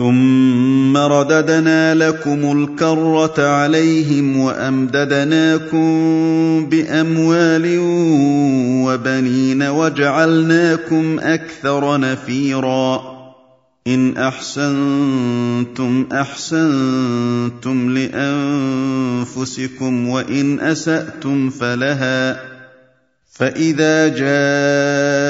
ثم رددنا لكم الكرة عليهم وأمددناكم بأموال وبنين وجعلناكم أكثر نفيرا. إن أحسنتم أحسنتم لأنفسكم وإن أسأتم فلها. فإذا جاء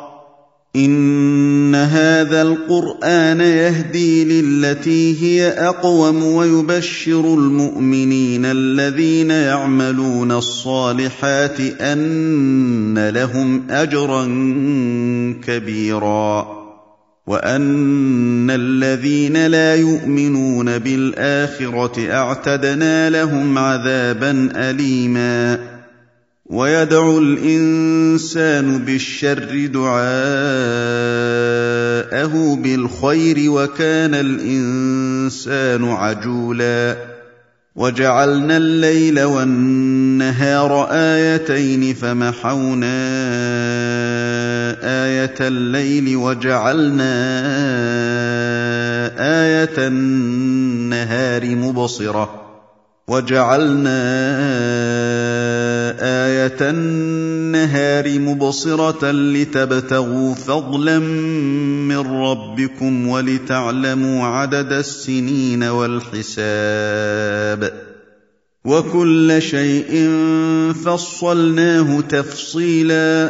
ان هذا القران يهدي للتي هي اقوم ويبشر المؤمنين الذين يعملون الصالحات ان لهم اجرا كبيرا وان الذين لا يؤمنون بالاخره اعتدنا لهم عذابا اليما ويدعو الإنسان بالشر دعاءه بالخير وكان الإنسان عجولا. وجعلنا الليل والنهار آيتين فمحونا آية الليل وجعلنا آية النهار مبصرة. وجعلنا آية النهار مبصرة لتبتغوا فضلا من ربكم ولتعلموا عدد السنين والحساب وكل شيء فصلناه تفصيلا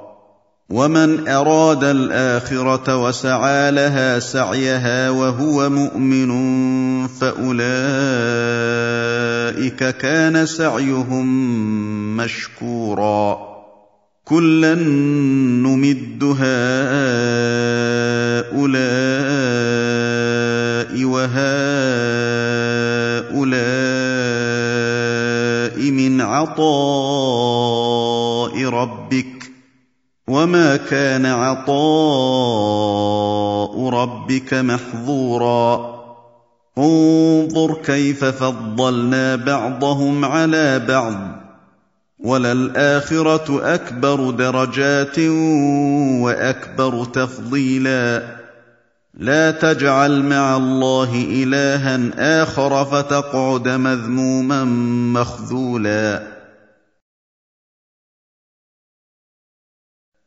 ومن اراد الاخره وسعى لها سعيها وهو مؤمن فاولئك كان سعيهم مشكورا كلا نمد هؤلاء وهؤلاء من عطاء ربك وما كان عطاء ربك محظورا انظر كيف فضلنا بعضهم على بعض وللاخره اكبر درجات واكبر تفضيلا لا تجعل مع الله الها اخر فتقعد مذموما مخذولا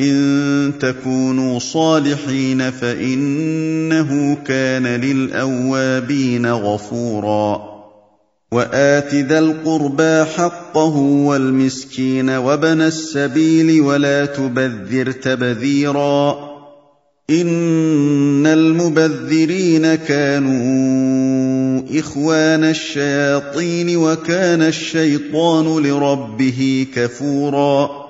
إن تكونوا صالحين فإنه كان للأوابين غفورا. وآت ذا القربى حقه والمسكين وابن السبيل ولا تبذر تبذيرا. إن المبذرين كانوا إخوان الشياطين وكان الشيطان لربه كفورا.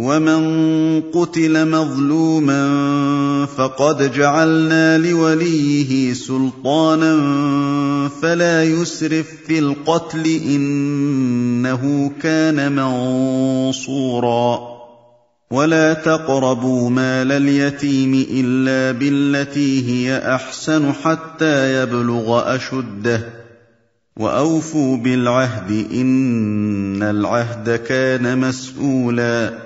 وَمَن قُتِلَ مَظْلُومًا فَقَدْ جَعَلْنَا لِوَلِيِّهِ سُلْطَانًا فَلَا يُسْرِف فِّي الْقَتْلِ ۖ إِنَّهُ كَانَ مَنصُورًا وَلَا تَقْرَبُوا مَالَ الْيَتِيمِ إِلَّا بِالَّتِي هِيَ أَحْسَنُ حَتَّىٰ يَبْلُغَ أَشُدَّهُ ۖ وَأَوْفُوا بِالْعَهْدِ ۖ إِنَّ الْعَهْدَ كَانَ مَسْئُولًا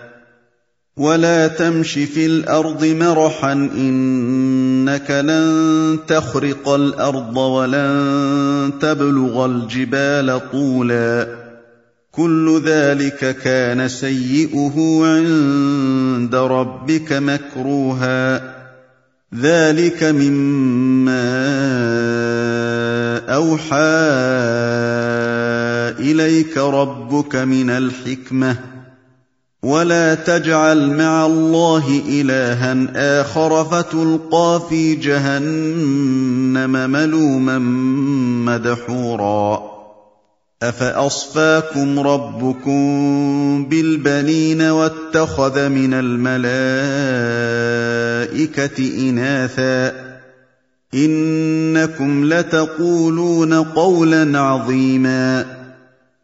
ولا تمش في الأرض مرحا انك لن تخرق الأرض ولن تبلغ الجبال طولا كل ذلك كان سيئه عند ربك مكروها ذلك مما اوحى اليك ربك من الحكمه ولا تجعل مع الله الها اخر فتلقى في جهنم ملوما مدحورا افاصفاكم ربكم بالبنين واتخذ من الملائكه اناثا انكم لتقولون قولا عظيما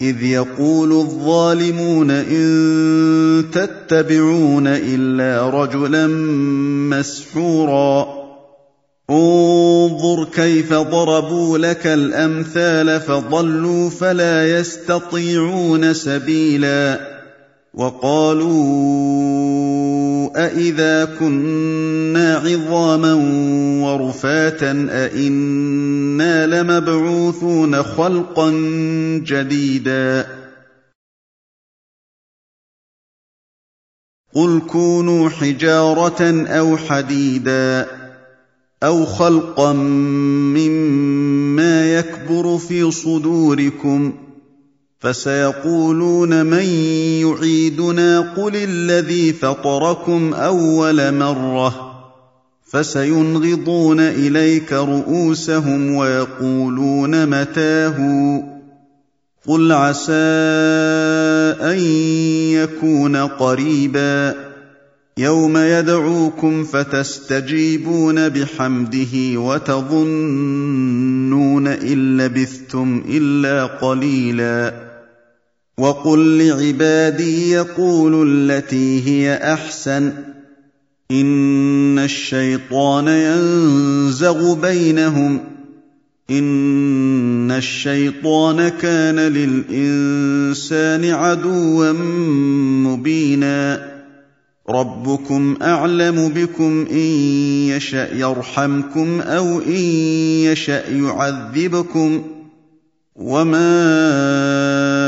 إذ يقول الظالمون إن تتبعون إلا رجلا مسحورا. انظر كيف ضربوا لك الأمثال فضلوا فلا يستطيعون سبيلا. وقالوا أإذا كنا عظاما ورفاتا أإنا لمبعوثون خلقا جديدا قل كونوا حجارة أو حديدا أو خلقا مما يكبر في صدوركم ۖ فسيقولون من يعيدنا قل الذي فطركم أول مرة فسينغضون إليك رؤوسهم ويقولون متاه قل عسى أن يكون قريبا يوم يدعوكم فتستجيبون بحمده وتظنون إن لبثتم إلا قليلا وقل لعبادي يقولوا التي هي أحسن. إن الشيطان ينزغ بينهم. إن الشيطان كان للإنسان عدوا مبينا. ربكم أعلم بكم إن يشأ يرحمكم أو إن يشأ يعذبكم. وما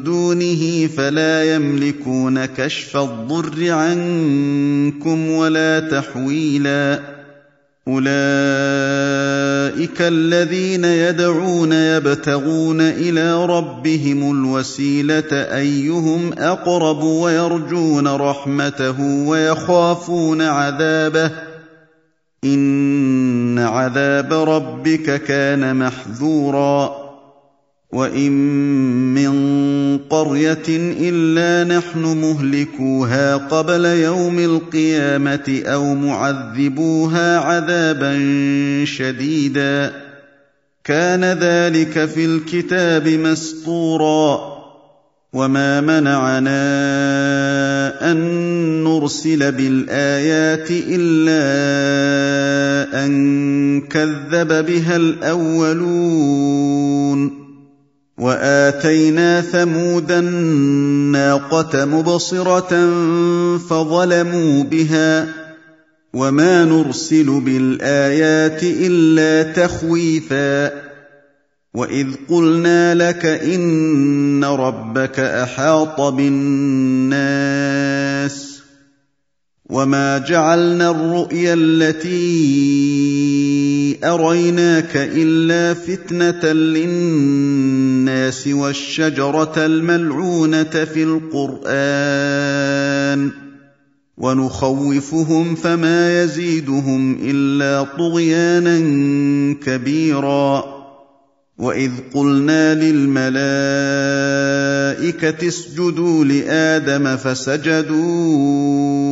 دونه فلا يملكون كشف الضر عنكم ولا تحويلا. أولئك الذين يدعون يبتغون إلى ربهم الوسيلة أيهم أقرب ويرجون رحمته ويخافون عذابه. إن عذاب ربك كان محذورا. وان من قريه الا نحن مهلكوها قبل يوم القيامه أو معذبوها عذابا شديدا كان ذلك في الكتاب مسطورا وما منعنا ان نرسل بالايات الا ان كذب بها الاولون وآتينا ثمود الناقة مبصرة فظلموا بها وما نرسل بالآيات إلا تخويفا وإذ قلنا لك إن ربك أحاط بالناس وما جعلنا الرؤيا التي اريناك الا فتنه للناس والشجره الملعونه في القران ونخوفهم فما يزيدهم الا طغيانا كبيرا واذ قلنا للملائكه اسجدوا لادم فسجدوا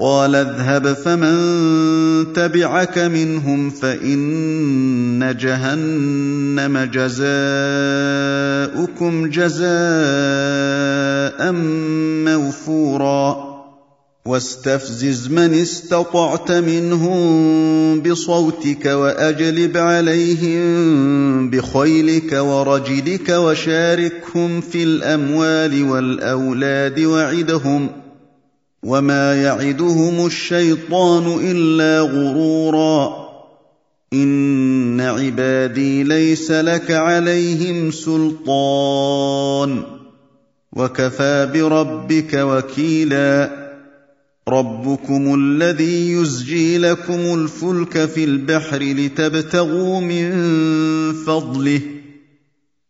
قال اذهب فمن تبعك منهم فإن جهنم جزاؤكم جزاء موفورا. واستفزز من استطعت منهم بصوتك وأجلب عليهم بخيلك ورجلك وشاركهم في الأموال والأولاد وعدهم وما يعدهم الشيطان الا غرورا ان عبادي ليس لك عليهم سلطان وكفى بربك وكيلا ربكم الذي يزجي لكم الفلك في البحر لتبتغوا من فضله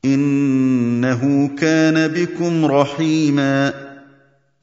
انه كان بكم رحيما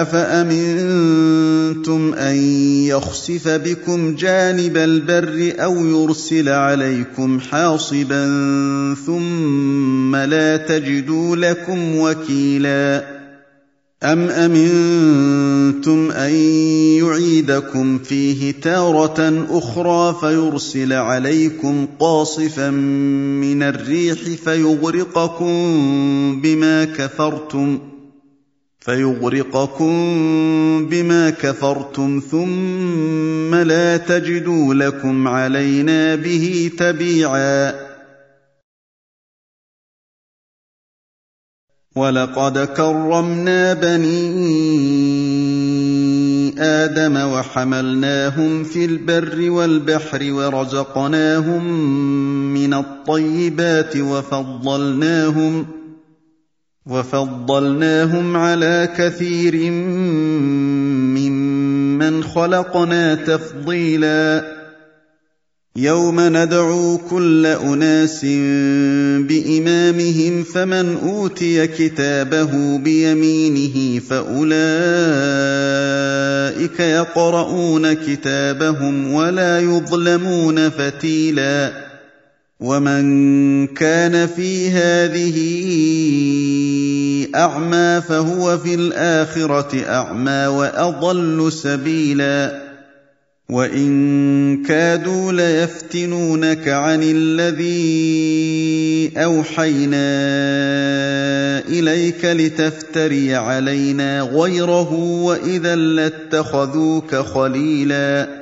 أفأمنتم أن يخسف بكم جانب البر أو يرسل عليكم حاصبا ثم لا تجدوا لكم وكيلا أم أمنتم أن يعيدكم فيه تارة أخرى فيرسل عليكم قاصفا من الريح فيغرقكم بما كفرتم فيغرقكم بما كفرتم ثم لا تجدوا لكم علينا به تبيعا. ولقد كرمنا بني آدم وحملناهم في البر والبحر ورزقناهم من الطيبات وفضلناهم وفضلناهم على كثير ممن خلقنا تفضيلا. يوم ندعو كل أناس بإمامهم فمن أوتي كتابه بيمينه فأولئك يقرؤون كتابهم ولا يظلمون فتيلا. ومن كان في هذه اعمى فهو في الاخره اعمى واضل سبيلا وان كادوا ليفتنونك عن الذي اوحينا اليك لتفتري علينا غيره واذا لاتخذوك خليلا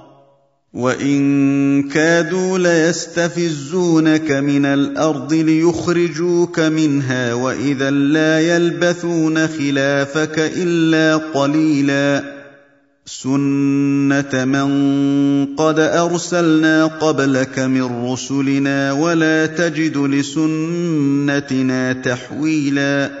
وان كادوا ليستفزونك من الأرض ليخرجوك منها واذا لا يلبثون خلافك الا قليلا سنه من قد ارسلنا قبلك من رسلنا ولا تجد لسنتنا تحويلا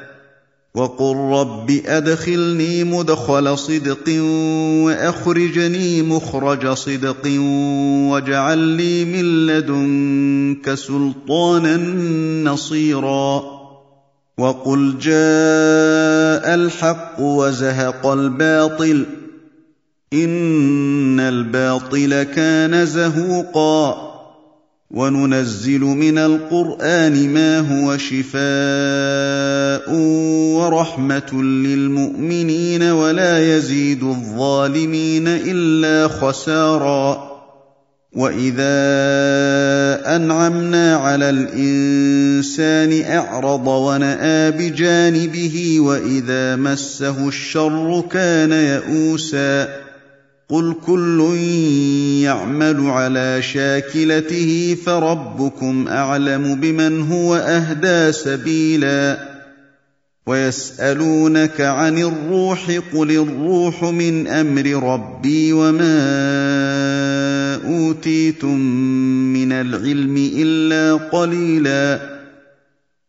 وقل رب أدخلني مدخل صدق وأخرجني مخرج صدق واجعل لي من لدنك سلطانا نصيرا. وقل جاء الحق وزهق الباطل إن الباطل كان زهوقا. وننزل من القرآن ما هو شفاء ورحمة للمؤمنين ولا يزيد الظالمين إلا خسارا. وإذا أنعمنا على الإنسان أعرض ونأى بجانبه وإذا مسه الشر كان يئوسا. قل كل يعمل على شاكلته فربكم اعلم بمن هو اهدى سبيلا ويسالونك عن الروح قل الروح من أمر ربي وما اوتيتم من العلم الا قليلا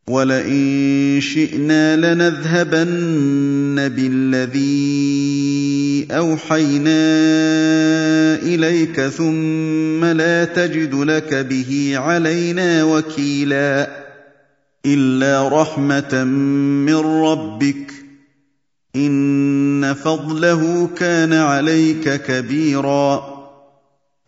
ولئن شئنا لنذهبن بالذي اوحينا اليك ثم لا تجد لك به علينا وكيلا الا رحمه من ربك ان فضله كان عليك كبيرا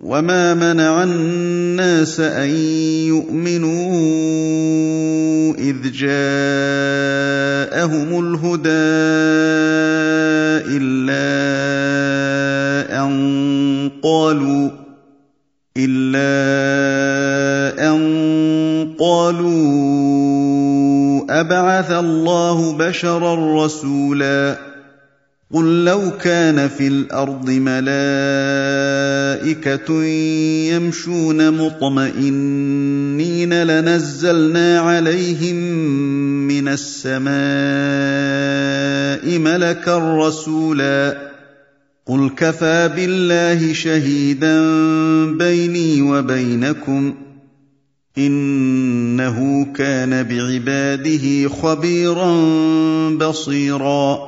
وما منع الناس ان يؤمنوا اذ جاءهم الهدى الا ان قالوا إلا أن قالوا أبعث الله بشرا رسولا قل لو كان في الأرض ملائكة يمشون مطمئنين لنزلنا عليهم من السماء ملكا رسولا قل كفى بالله شهيدا بيني وبينكم انه كان بعباده خبيرا بصيرا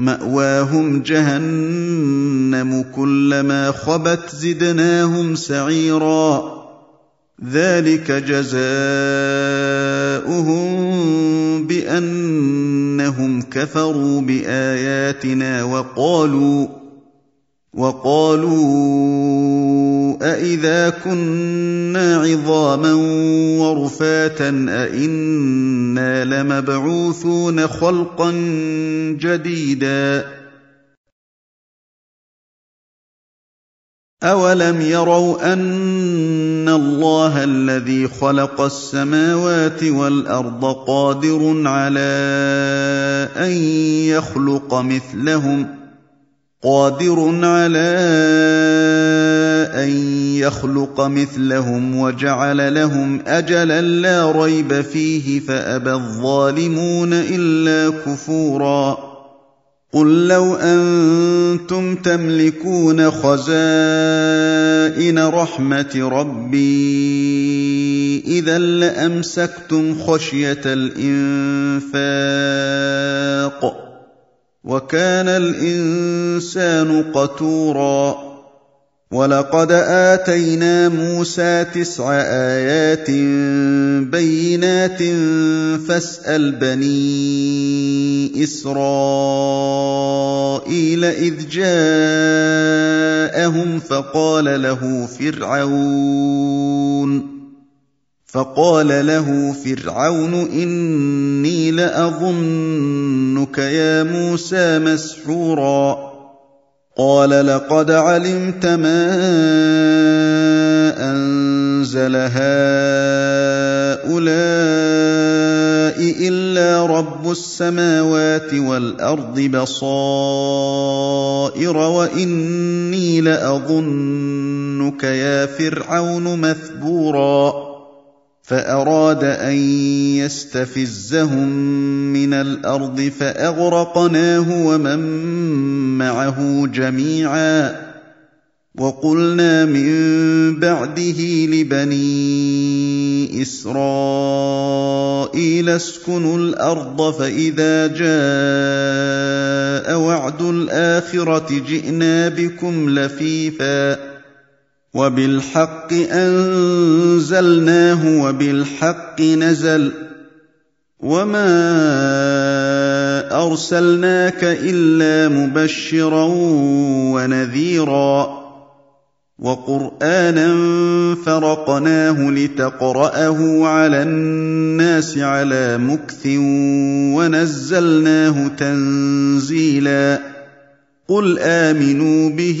مأواهم جهنم كلما خبت زدناهم سعيرا. ذلك جزاؤهم بأنهم كفروا بآياتنا وقالوا وقالوا أإذا كنا عظاما ورفاتا أإنا لمبعوثون خلقا جديدا أولم يروا أن الله الذي خلق السماوات والأرض قادر على أن يخلق مثلهم ۖ قادر على أن يخلق مثلهم وجعل لهم أجلا لا ريب فيه فأبى الظالمون إلا كفورا قل لو أنتم تملكون خزائن رحمة ربي إذا لأمسكتم خشية الإنفاق وكان الإنسان قتورا. ولقد آتينا موسى تسع آيات بينات فاسأل بني إسرائيل إذ جاءهم فقال له فرعون. فقال له فرعون إني لأظنك يا موسى مسحورا. قال لقد علمت ما أنزل هؤلاء إلا رب السماوات والأرض بصائر وإني لأظنك يا فرعون مثبورا. فأراد أن يستفزهم من الأرض فأغرقناه ومن معه جميعا وقلنا من بعده لبني إسرائيل اسكنوا الأرض فإذا جاء وعد الآخرة جئنا بكم لفيفا وبالحق أنزلناه وبالحق نزل وما أرسلناك إلا مبشرا ونذيرا وقرآنا فرقناه لتقرأه على الناس على مكث ونزلناه تنزيلا قل آمنوا به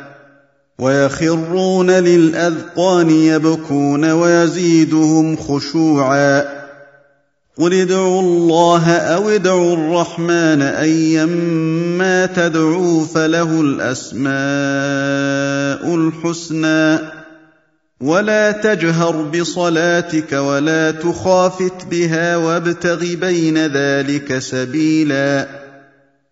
ويخرون للأذقان يبكون ويزيدهم خشوعا. قل ادعوا الله أو ادعوا الرحمن ايما تدعوا فله الأسماء الحسنى. ولا تجهر بصلاتك ولا تخافت بها وابتغ بين ذلك سبيلا.